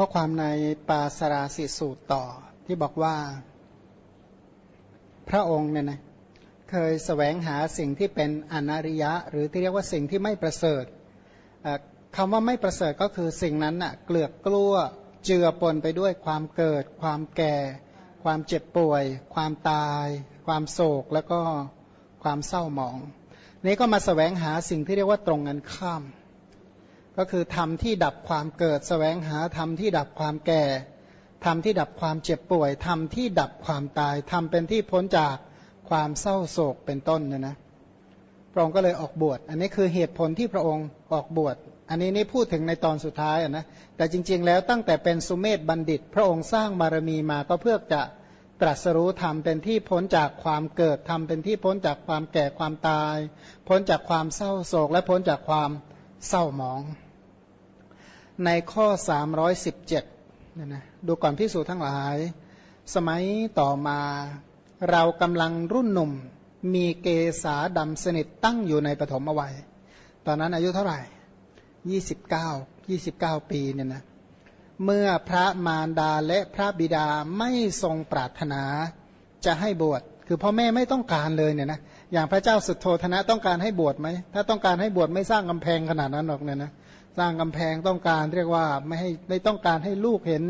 ข้อความในปาสราสิสูตรต่อที่บอกว่า พระองค์เนี่ยนะเคยสแสวงหาสิ่งที่เป็นอนาริยะ หรือที่เรียกว่าสิ่งที่ไม่ประเสริฐคำว่าไม่ประเสริฐก็คือสิ่งนั้นน่ะเกลือกกลั้วเจือปนไปด้วยความเกิด ความแก่ ความเจ็บป่วย ความตาย ความโศกแล้วก็ความเศร้าหมอง นี้ก็มาสแสวงหาสิ่งที่เรียกว่าตรงกันข้าม ก็คือธรรมที่ดับความเกิดสแสวงหาธรรมที่ดับความแก่ธรรมที่ดับความเจ็บป่วยธรรมที่ดับความตายธรรมเป็นที่พ้นจากความเศร้าโศกเป็นต้นเนี่ยนะพระองค์ก็เลยออกบวช อันนี้คือเหตุผลที่พระองค์ออกบวช อันนี้นี่พูดถึงในตอนสุดท้ายนะแต่จริง ๆ แล้วตั้งแต่เป็นสุเมธบัณฑิต พระองค์สร้างบารมีมาก็เพื่อจะตรัสรู้ธรรมเป็นที่พ้นจากความเกิดธรรมเป็นที่พ้นจากความแก่ความตาย พ้นจากความเศร้าโศกและพ้นจากความเศร้าหมอง ในข้อ 317เนี่ยนะดูก่อนพิสูจทั้งหลาย สมัยต่อมาเรากำลังรุ่นหนุ่ม มีเกษาดำสนิทตั้งอยู่ในปฐมวัย ตอนนั้นอายุเท่าไหร่ 29 29 ปีเนี่ยนะเมื่อพระมารดาและพระบิดาไม่ทรงปรารถนาจะให้บวช คือพ่อแม่ไม่ต้องการเลยเนี่ยนะ อย่างพระเจ้าสุโทธนะต้องการให้บวชไหม ถ้าต้องการให้บวชไม่สร้างกำแพงขนาดนั้นหรอกเนี่ยนะ สร้างกำแพงต้องการเรียกว่าไม่ให้ไม่ต้องการให้ลูกเห็น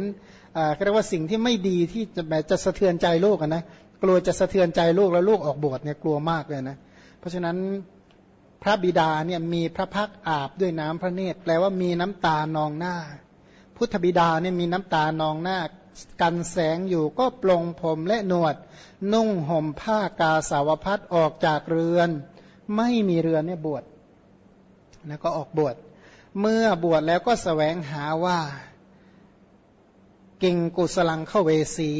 เรียกว่าสิ่งที่ไม่ดีที่จะแบบจะสะเทือนใจลูกนะกลัวจะสะเทือนใจลูกแล้วลูกออกบวชเนี่ยกลัวมากเลยนะเพราะฉะนั้นพระบิดาเนี่ยมีพระพักอาบด้วยน้ำพระเนตรแปลว่ามีน้ำตานองหน้า พุทธบิดาเนี่ยมีน้ำตานองหน้ากันแสงอยู่ก็ปลงผมและหนวด นุ่งห่มผ้ากาสาวพัดออกจากเรือน ไม่มีเรือนเนี่ยบวชแล้วก็ออกบวช เมื่อบวชแล้วก็สแสวงหาว่ากิงกุศลังเข้าเวสี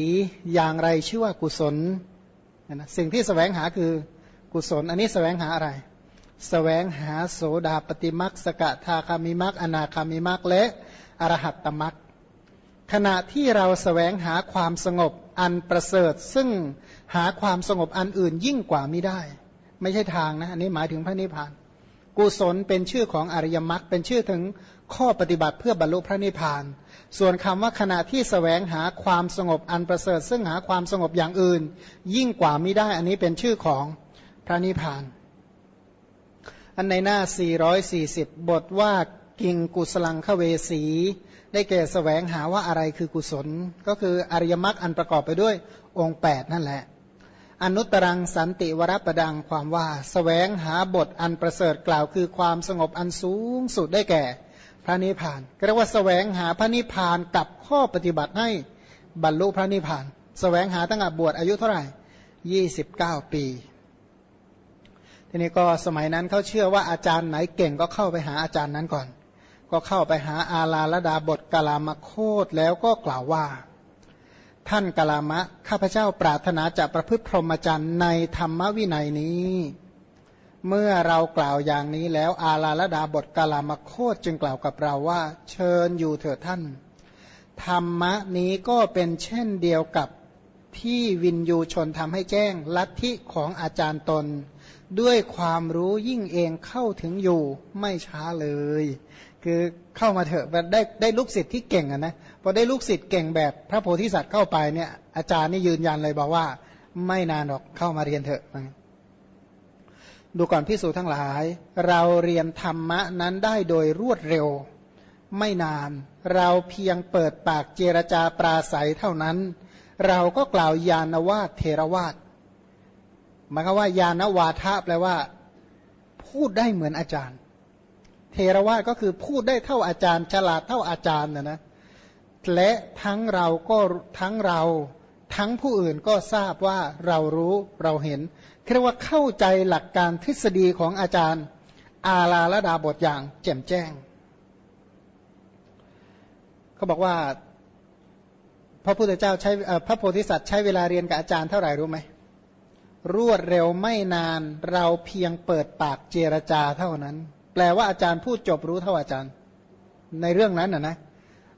อย่างไรชื่อว่ากุศลนะสิ่งที่สแสวงหาคือกุศล อันนี้สแสวงหาอะไรสแสวงหาโสดาปฏิมักสกทาคามิมักอนาคามิมักและอรหัตตมักขณะที่เราสแสวงหาความสงบอันประเสริฐ ซึ่งหาความสงบอันอื่นยิ่งกว่าไม่ได้ ไม่ใช่ทางนะอันนี้หมายถึงพระนิพพาน กุศลเป็นชื่อของอริยมรรคเป็นชื่อถึงข้อปฏิบัติเพื่อบรรลุพระนิพพาน ส่วนคำว่าขณะที่สแสวงหาความสงบอันประเสริฐ ซึ่งหาความสงบอย่างอื่น ยิ่งกว่าไมิได้อันนี้เป็นชื่อของพระนิพพาน อันในหน้า 440 บทว่ากิงกุศลังขเวสี ได้แก่สแสวงหาว่าอะไรคือกุศล ก็คืออริยมรรคอันประกอบไปด้วยองค์ 8 นั่นแหละ อนุตรังสันติวรประดังความว่าสแสวงหาบทอันประเสริฐกล่าวคือความสงบอันสูงสุดได้แก่ พระนิพพานเรียกว่าสแสวงหาพระนิพพานกับข้อปฏิบัติให้บรรลุพระนิพพานสแสวงหาตั้งแต่บวชอายุเท่าไหร่ยี่สิบเก้าปี ทีนี้ก็สมัยนั้นเขาเชื่อว่าอาจารย์ไหนเก่งก็เข้าไปหาอาจารย์นั้นก่อน ก็เข้าไปหาอาลาลดาบทกาลามโคตแล้วก็กล่าวว่า ท่านกลามะ ข้าพเจ้าปรารถนาจะประพฤติพรหมจรรย์ในธรรมวินัยนี้ เมื่อเรากล่าวอย่างนี้แล้วอาลาลดาบทกลามะโคตจึงกล่าวกับเราว่า เชิญอยู่เถิดท่าน ธรรมะนี้ก็เป็นเช่นเดียวกับที่วินยูชนทำให้แจ้งลัทธิของอาจารย์ตน ด้วยความรู้ยิ่งเองเข้าถึงอยู่ไม่ช้าเลย คือเข้ามาเถอะได้ได้ลูกศิษย์ที่เก่งอะนะพอได้ลูกศิษย์เก่งแบบพระโพธิสัตว์เข้าไปเนี่ยอาจารย์นี่ยืนยันเลยบอกว่า ไม่นานหรอกเข้ามาเรียนเถอะดูก่อนพิสูจทั้งหลาย เราเรียนธรรมะนั้นได้โดยรวดเร็ว ไม่นาน เราเพียงเปิดปากเจรจาปราศัยเท่านั้น เราก็กล่าวยานวาทเทรวาทหมายความว่ายานวาทะแปลว่า พูดได้เหมือนอาจารย์ เทรวาก็คือพูดได้เท่าอาจารย์ ฉลาดเท่าอาจารย์นะนะและทั้งเราก็ทั้งเราทั้งผู้อื่นก็ทราบว่าเรารู้เราเห็นเรียกว่าเข้าใจหลักการทฤษฎีของอาจารย์ อาลาละดาบทอย่างแจ่มแจ้งเขาบอกว่า พระพุทธเจ้าใช้พระโพธิสัตว์ใช้เวลาเรียนกับอาจารย์เท่าไหร่รู้ไหมรวดเร็วไม่นานเราเพียงเปิดปากเจรจาเท่านั้น แปลว่าอาจารย์พูดจบรู้เท่าอาจารย์ ในเรื่องนั้นนะนะ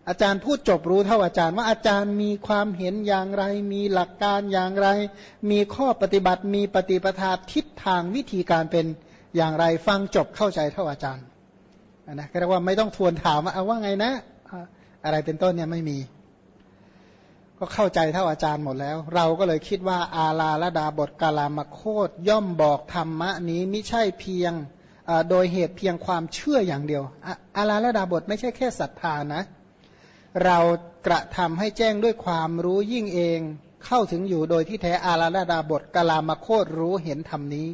อาจารย์พูดจบรู้เท่าอาจารย์ว่าอาจารย์มีความเห็นอย่างไร มีหลักการอย่างไร มีข้อปฏิบัติมีปฏิปทาทิศทางวิธีการเป็นอย่างไรฟังจบเข้าใจเท่าอาจารย์นะก็เรียกว่าไม่ต้องทวนถามว่าเอาว่าไงนะอะไรเป็นต้นเนี่ยไม่มี ก็เข้าใจเท่าอาจารย์หมดแล้ว เราก็เลยคิดว่าอาลาละดาบทกาลามโคตย่อมบอกธรรมะนี้ไม่ใช่เพียง โดยเหตุเพียงความเชื่ออย่างเดียวอาลาละดาบทไม่ใช่แค่ศรัทธานะ เรากระทำให้แจ้งด้วยความรู้ยิ่งเองเข้าถึงอยู่โดยที่แท้อาลาละดาบทกลามโคตรรู้เห็นธรรมนี้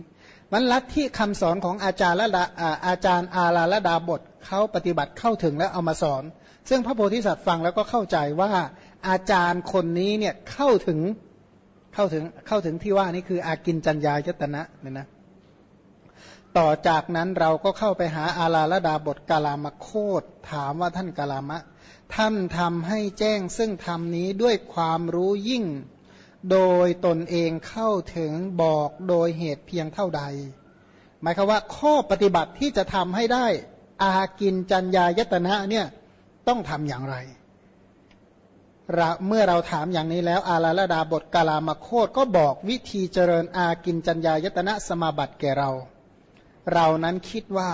มันลัทธิคำสอนของอาจารย์ละอาจารย์อาลาละดาบทเขาปฏิบัติเข้าถึงแล้วเอามาสอน ซึ่งพระโพธิสัตว์ฟังแล้วก็เข้าใจว่าอาจารย์คนนี้เนี่ยเข้าถึงเข้าถึงเข้าถึงที่ว่านี่คืออากินจัญญายตนะเนี่ยนะ ต่อจากนั้นเราก็เข้าไปหาอาลาละดาบทกาลามโคตถามว่าท่านกาลามะ ท่านทำให้แจ้งซึ่งธรรมนี้ด้วยความรู้ยิ่ง โดยตนเองเข้าถึงบอกโดยเหตุเพียงเท่าใด หมายคือว่าข้อปฏิบัติที่จะทำให้ได้อากินจัญญายตนะเนี่ยต้องทำอย่างไรเมื่อเราถามอย่างนี้แล้วอาลาลดาบทกาลามโคตก็บอกวิธีเจริญอากินจัญญายตนะสมาบัติแก่เรา เรานั้นคิดว่า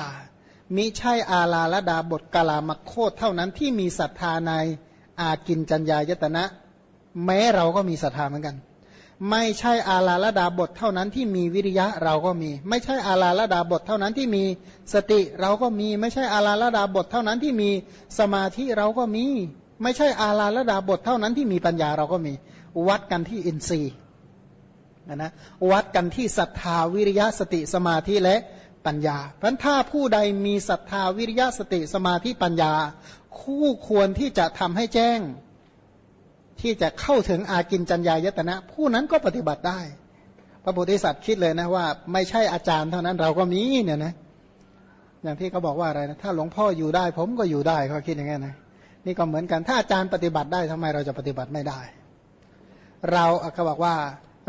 มิใช่อาลาลดาบทกาลามโคตเท่านั้นที่มีศรัทธาในอากินจัญญายตนะ แม้เราก็มีศรัทธาเหมือนกัน ไม่ใช่อาลาลดาบทเท่านั้นที่มีวิริยะเราก็มี ไม่ใช่อาลาลดาบทเท่านั้นที่มีสติเราก็มี ไม่ใช่อาลาลดาบทเท่านั้นที่มีสมาธิเราก็มี ไม่ใช่อาลาลดาบทเท่านั้นที่มีปัญญาเราก็มี วัดกันที่อินทรีย์นะนะวัดกันที่ศรัทธาวิริยะสติสมาธิและ ปัญญาเพราะถ้าผู้ใดมีศรัทธาวิริยะสติสมาธิปัญญา คู่ควรที่จะทำให้แจ้ง ที่จะเข้าถึงอากินจัญญายตนะ ผู้นั้นก็ปฏิบัติได้ พระโพธิสัตว์คิดเลยนะว่า ไม่ใช่อาจารย์เท่านั้นเราก็มีเนี่ยนะอย่างที่เขาบอกว่าอะไรนะถ้าหลวงพ่ออยู่ได้ ผมก็อยู่ได้เขาคิดอย่างนี้นะนี่ก็เหมือนกันถ้าอาจารย์ปฏิบัติได้ทำไมเราจะปฏิบัติไม่ได้ เราเขาบอกว่า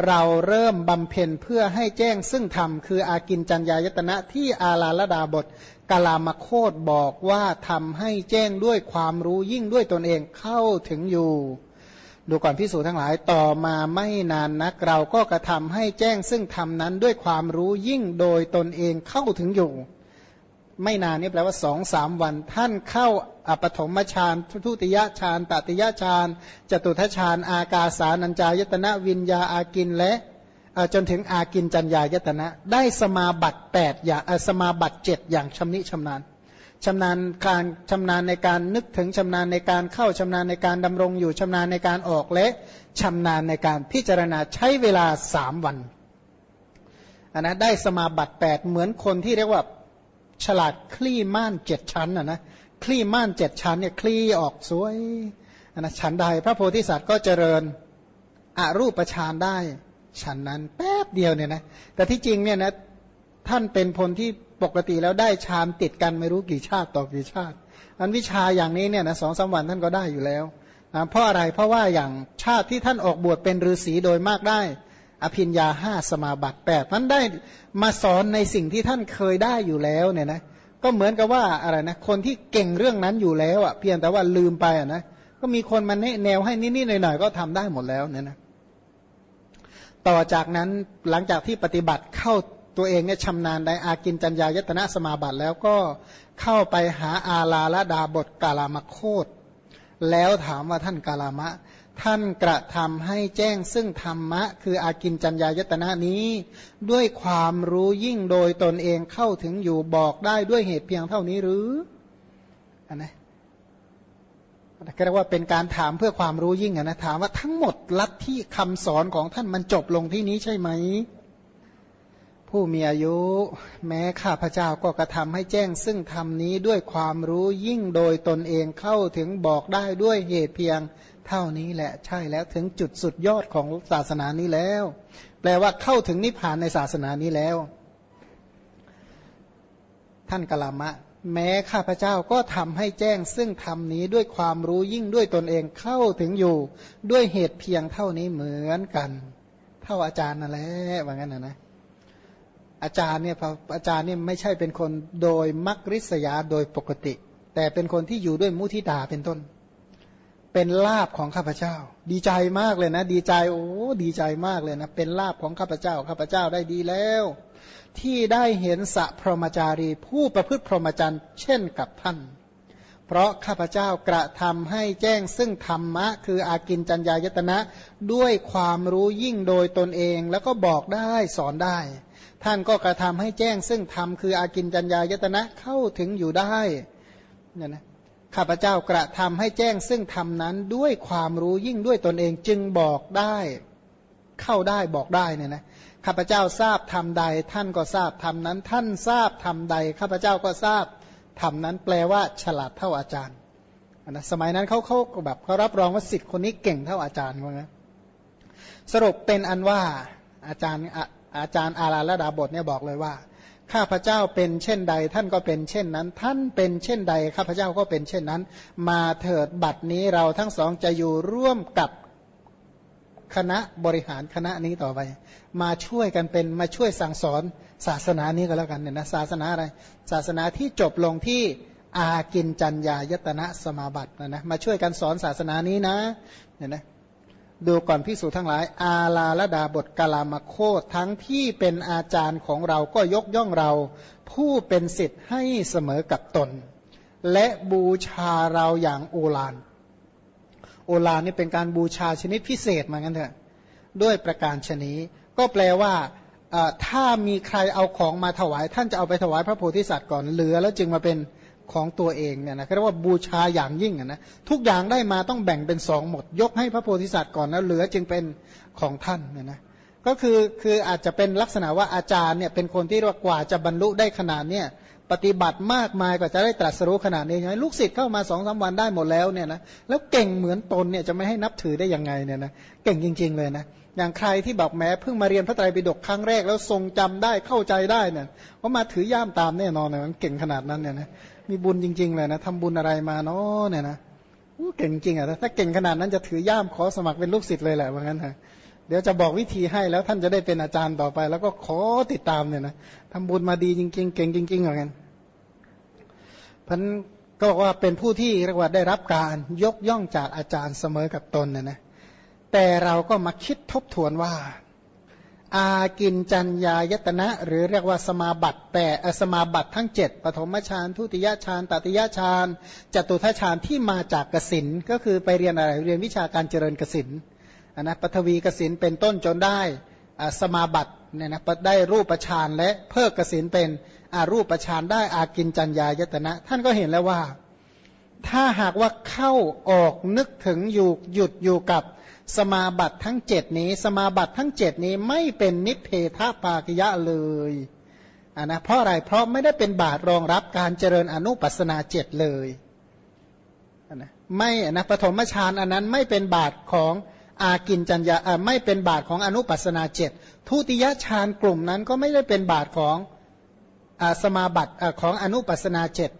เราเริ่มบำเพ็ญเพื่อให้แจ้งซึ่งธรรมคืออากินจัญญายตนะที่อาลาลดาบทกลามโคตบอกว่าทำให้แจ้งด้วยความรู้ยิ่งด้วยตนเองเข้าถึงอยู่ ดูก่อนพิสูจทั้งหลายต่อมาไม่นานนัก เราก็กระทำให้แจ้งซึ่งธรรมนั้นด้วยความรู้ยิ่งโดยตนเองเข้าถึงอยู่ ไม่นานนี่แปลว่าสองสามวัน ท่านเข้าอปฐมฌานทุติยฌานตติยฌานจตุทฌานอากาสานัญจายตนะวิญญาอากินและจนถึงอากินจัญญายตนะ ได้สมาบัติแปดอย่างสมาบัติเจ็ดอย่างชำนิชำนาญชำนาญการชำนาญในการนึกถึงชำนาญในการเข้าชำนาญในการดำรงอยู่ชำนาญในการออกและชำนาญในการพิจารณาใช้เวลาสามวันอันนะได้สมาบัติแปดเหมือนคนที่เรียกว่า ฉลาดคลี่ม่านเจ็ดชั้นอะนะคลี่ม่านเจ็ดชั้นเนี่ยคลี่ออกสวยนนะชั้นใดพระโพธิสัตว์ก็เจริญอรูปฌานได้ชั้นนั้นแป๊บเดียวเนี่ยนะแต่ที่จริงเนี่ยนะท่านเป็นพลที่ปกติแล้วได้ฌานติดกันไม่รู้กี่ชาติต่อกี่ชาติอันวิชาอย่างนี้เนี่ยนะสองสาวันท่านก็ได้อยู่แล้วนะเพราะอะไรเพราะว่าอย่างชาติที่ท่านออกบวชเป็นฤาษีโดยมากได้ อภิญญาห้าสมาบัติแปดมันได้มาสอนในสิ่งที่ท่านเคยได้อยู่แล้วเนี่ยนะก็เหมือนกับว่าอะไรนะคนที่เก่งเรื่องนั้นอยู่แล้วอะเพียงแต่ว่าลืมไปอะนะก็มีคนมาแนวให้นิดๆหน่อยๆก็ทำได้หมดแล้วเนี่ยนะต่อจากนั้นหลังจากที่ปฏิบัติเข้าตัวเองเนี่ยชำนาญในอากินจัญญายตนะสมาบัติแล้วก็เข้าไปหาอาลาละดาบทกาลามโคตแล้วถามว่าท่านกาลามะ ท่านกระทำให้แจ้งซึ่งธรรมะ คืออากินจัญญายตนะนี้ ด้วยความรู้ยิ่งโดยตนเองเข้าถึงอยู่บอกได้ด้วยเหตุเพียงเท่านี้หรืออันนะก็เรียกว่าเป็นการถามเพื่อความรู้ยิ่งนะถามว่าทั้งหมดลัทธิคำสอนของท่านมันจบลงที่นี้ใช่ไหม ผู้มีอายุ แม้ข้าพเจ้าก็กระทำให้แจ้งซึ่งธรรมนี้ด้วยความรู้ยิ่งโดยตนเองเข้าถึงบอกได้ด้วยเหตุเพียงเท่านี้แหละใช่แล้วถึงจุดสุดยอดของศาสนานี้แล้ว แปลว่าเข้าถึงนิพพานในศาสนานี้แล้ว ท่านกลามะ แม้ข้าพเจ้าก็ทำให้แจ้ง ซึ่งธรรมนี้ด้วยความรู้ยิ่งด้วยตนเองเข้าถึงอยู่ด้วยเหตุเพียงเท่านี้เหมือนกัน เท่าอาจารย์นั่นแหละว่างั้นนะนะ อาจารย์เนี่ยอาจารย์เนี่ยไม่ใช่เป็นคนโดยมักริษยาโดยปกติ แต่เป็นคนที่อยู่ด้วยมุทิตาเป็นต้น เป็นลาบของข้าพเจ้า ดีใจมากเลยนะ ดีใจโอ้ดีใจมากเลยนะ เป็นลาบของข้าพเจ้าข้าพเจ้าได้ดีแล้ว ที่ได้เห็นสัพพรหมจารี ผู้ประพฤติพรหมจรรย์เช่นกับท่าน เพราะข้าพเจ้ากระทำให้แจ้งซึ่งธรรมะ คืออากินจัญญายตนะด้วยความรู้ยิ่งโดยตนเองแล้วก็บอกได้สอนได้ ท่านก็กระทำให้แจ้งซึ่งธรรมคืออากินจัญญายตนะเข้าถึงอยู่ได้เนี่ยนะข้าพเจ้ากระทำให้แจ้งซึ่งธรรมนั้นด้วยความรู้ยิ่งด้วยตนเองจึงบอกได้ เข้าได้บอกได้เนี่ยนะข้าพเจ้าทราบธรรมใด ท่านก็ทราบธรรมนั้น ท่านทราบธรรมใดข้าพเจ้าก็ทราบธรรมนั้นแปลว่า ฉลาดเท่าอาจารย์นะสมัยนั้นเขาเขาแบบเขารับรองว่าสิทธิ์คนนี้เก่งเท่าอาจารย์ว่างั้นสรุปเป็นอันว่าอาจารย์ อาจารย์อาราละดาบทเนี่ยบอกเลยว่า ข้าพเจ้าเป็นเช่นใด ท่านก็เป็นเช่นนั้น ท่านเป็นเช่นใด ข้าพเจ้าก็เป็นเช่นนั้น มาเถิดบัดนี้เราทั้งสองจะอยู่ร่วมกับคณะบริหารคณะนี้ต่อไป มาช่วยกันเป็นมาช่วยสั่งสอนศาสนานี้ก็แล้วกันเนี่ยนะศาสนาอะไร ศาสนาที่จบลงที่อากินจัญญายตนะสมาบัตินะนะมาช่วยกันสอนศาสนานี้นะเนี่ยนะ ดูก่อนพิสูจทั้งหลาย อาลาละดาบทกาลามโคตทั้งที่เป็นอาจารย์ของเราก็ยกย่องเรา ผู้เป็นสิทธิ์ให้เสมอกับตน และบูชาเราอย่างโอฬารโอฬารนี่เป็นการบูชาชนิดพิเศษมางั้นเถอะ ด้วยประการชนี้ ก็แปลว่าถ้ามีใครเอาของมาถวาย ท่านจะเอาไปถวายพระโพธิสัตว์ก่อนเหลือแล้วจึงมาเป็น ของตัวเองเนี่ยนะเรียกว่าบูชาอย่างยิ่งนะทุกอย่างได้มาต้องแบ่งเป็นสองหมด ยกให้พระโพธิสัตว์ก่อนแล้วเหลือจึงเป็นของท่านเนี่ยนะก็คือคืออาจจะเป็นลักษณะว่าอาจารย์เนี่ยเป็นคนที่เรียกว่าจะบรรลุได้ขนาดเนี่ยปฏิบัติมากมายกว่าจะได้ตรัสรู้ขนาดนี้ใช่ไหมลูกศิษย์เข้ามาสองสาวันได้หมดแล้วเนี่ยนะแล้วเก่งเหมือนตนเนี่ยจะไม่ให้นับถือได้ยังไงเนี่ยนะเก่งจริง ๆ เลยนะอย่างใครที่บอกแม้เพิ่งมาเรียนพระไตรปิฎกครั้งแรกแล้วทรงจำได้เข้าใจได้เนี่ยว่ามาถือย่ามตามแน่นอนเลยมันเก่งขนาดนั้นเนี่ยนะ มีบุญจริง ๆ เลยนะทำบุญอะไรมาเนาะเนี่ยนะเก่งจริงอะถ้าเก่งขนาดนั้นจะถือย่ามขอสมัครเป็นลูกศิษย์เลยแหละว่างั้นนะเดี๋ยวจะบอกวิธีให้แล้วท่านจะได้เป็นอาจารย์ต่อไป แล้วก็ขอติดตามเนี่ยนะทำบุญมาดีจริง ๆ เก่งจริงๆเหมือนกันพันก็บอกว่าเป็นผู้ที่เรียกว่าได้รับการยกย่องจากอาจารย์เสมอกับตนนะนะแต่เราก็มาคิดทบทวนว่า อากินจัญญายตนะ หรือเรียกว่าสมาบัติแปดสมาบัติทั้งเจ็ดปฐมฌานทุติยฌานตติยฌานจตุทัชฌานที่มาจากกสินก็คือไปเรียนอะไรเรียนวิชาการเจริญกสินนะปฐวีกสินเป็นต้นจนได้สมาบัติเนี่ยนะได้รูปฌานและเพิกกสินเป็นอารูปฌานได้อากินจัญญายตนะ ท่านก็เห็นแล้วว่า ถ้าหากว่าเข้าออกนึกถึงอยู่หยุดอยู่กับ สมาบัติทั้งเจ็ดนี้ สมาบัติทั้งเจ็ดนี้ไม่เป็นนิเพทปากยะเลยอ่านะเพราะอะไรเพราะไม่ได้เป็นบาตรรองรับการเจริญอนุปัสนาเจ็ดเลยนะไม่นะปฐมฌานอันนั้นไม่เป็นบาตรของอากินจัญญาไม่เป็นบาตรของอนุปัสนาเจ็ดทุติยฌานกลุ่มนั้นก็ไม่ได้เป็นบาตรของสมาบัติของอนุปัสนาเจ็ด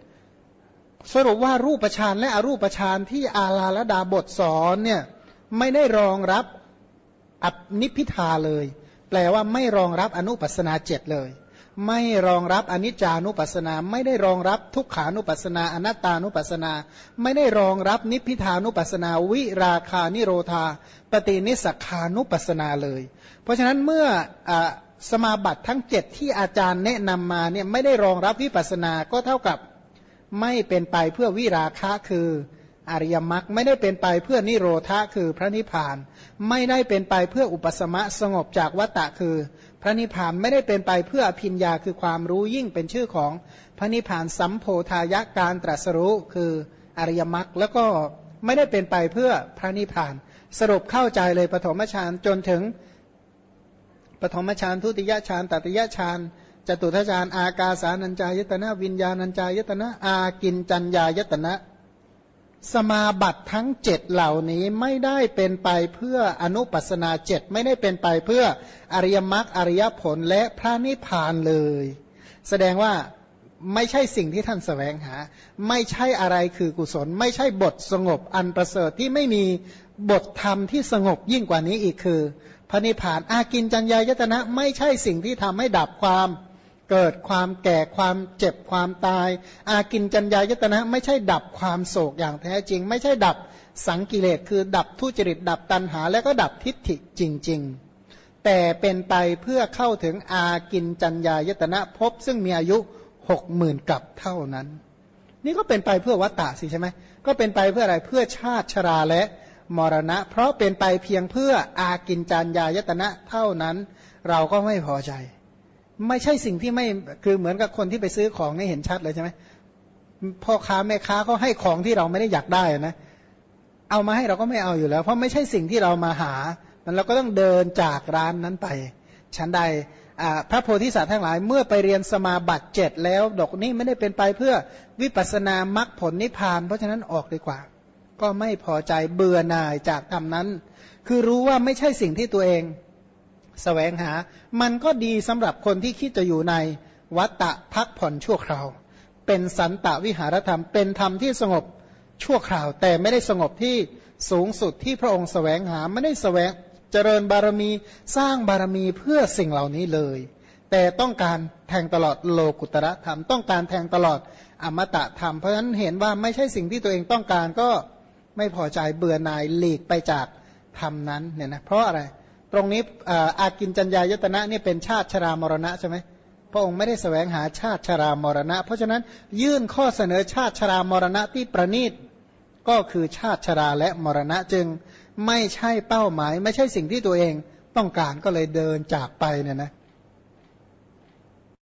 สรุปว่ารูปฌานและอรูปฌานที่อาลาลดาบทสอนเนี่ย ไม่ได้รองรับอัปนิพิทาเลย แปลว่าไม่รองรับอนุปัสนาเจ็ดเลย ไม่รองรับอนิจจานุปัสนา ไม่ได้รองรับทุกขานุปัสนา อนัตตานุปัสนา ไม่ได้รองรับนิพิทานุปัสนา วิราคานิโรธา ปฏินิสขานุปัสนาเลย เพราะฉะนั้นเมื่ออสมาบัติทั้งเจ็ดที่อาจารย์แนะนำมาเนี่ยไม่ได้รองรับวิปัสนา ก็เท่ากับไม่เป็นไปเพื่อวิราคะคือ อริยมรรคไม่ได้เป็นไปเพื่อนิโรธาคือพระนิพพาน ไม่ได้เป็นไปเพื่ออุปสมะสงบจากวัตตะคือ พระนิพพานไม่ได้เป็นไปเพื่ออภิญญาคือความรู้ยิ่งเป็นชื่อของพระนิพพานสัมโพธายะการตรัสรู้คืออริยมรรคแล้วก็ไม่ได้เป็นไปเพื่อพระนิพพาน สรุปเข้าใจเลยปฐมฌานจนถึงปฐมฌานทุติยฌานตติยฌานจตุทฌานอากาสานัญจายตนะ วิญญาณัญจายตนะ อากินจัญญายตนะ สมาบัติทั้งเจ็ดเหล่านี้ไม่ได้เป็นไปเพื่ออนุปัสนาเจ็ดไม่ได้เป็นไปเพื่ออริยมรรคอริยผลและพระนิพพานเลย แสดงว่าไม่ใช่สิ่งที่ท่านสแสวงหา ไม่ใช่อะไรคือกุศล ไม่ใช่บทสงบอันประเสริฐที่ไม่มีบทธรรมที่สงบยิ่งกว่านี้อีกคือ พระนิพพานอากินจัญญายตนะ ไม่ใช่สิ่งที่ทำให้ดับความ เกิดความแก่ความเจ็บความตาย อากินจัญญายตนะ ไม่ใช่ดับความโศกอย่างแท้จริง ไม่ใช่ดับสังกิเลสคือดับทุจริตดับตัณหา และก็ดับทิฏฐิจริง ๆ แต่เป็นไปเพื่อเข้าถึงอากินจัญญายตนะพบซึ่งมีอายุหกหมื่นกับเท่านั้น นี่ก็เป็นไปเพื่อวัตตะสิใช่ไหมก็เป็นไปเพื่ออะไรเพื่อชาติชราและมรณะ เพราะเป็นไปเพียงเพื่ออากินจานยายตนะเท่านั้น เราก็ไม่พอใจ ไม่ใช่สิ่งที่ไม่คือเหมือนกับคนที่ไปซื้อของนี่เห็นชัดเลยใช่ไหมพ่อค้าแม่ค้าเขาให้ของที่เราไม่ได้อยากได้นะเอามาให้เราก็ไม่เอาอยู่แล้ว เพราะไม่ใช่สิ่งที่เรามาหา มันเราก็ต้องเดินจากร้านนั้นไปชั้นใดพระโพธิสัตว์ทั้งหลายเมื่อไปเรียนสมาบัติเจ็ดแล้วดอกนี้ไม่ได้เป็นไปเพื่อวิปัสนามรรคผลนิพพาน เพราะฉะนั้นออกดีกว่า ก็ไม่พอใจเบื่อหน่ายจากธรรมนั้น คือรู้ว่าไม่ใช่สิ่งที่ตัวเอง แสวงหา มันก็ดีสำหรับคนที่คิดจะอยู่ในวัตตะพักผ่อนชั่วคราว เป็นสันตวิหารธรรม เป็นธรรมที่สงบชั่วคราว แต่ไม่ได้สงบที่สูงสุดที่พระองค์สแสวงหาไม่ได้สแสวงเจริญบารมีสร้างบารมีเพื่อสิ่งเหล่านี้เลย แต่ต้องการแทงตลอดโลกุตระธรรม ต้องการแทงตลอดอมตะธรรม เพราะฉะนั้นเห็นว่าไม่ใช่สิ่งที่ตัวเองต้องการก็ไม่พอใจเบื่อหน่ายหลีกไปจากธรรมนั้นเนี่ยนะเพราะอะไร ตรงนี้อากินจัญญายตนะนี่เป็นชาติชรามรณะใช่ไหมพระองค์ไม่ได้แสวงหาชาติชรามรณะ เพราะฉะนั้นยื่นข้อเสนอชาติชรามรณะที่ประณีตก็คือชาติชราและมรณะจึงไม่ใช่เป้าหมาย ไม่ใช่สิ่งที่ตัวเองต้องการก็เลยเดินจากไปเนี่ยนะ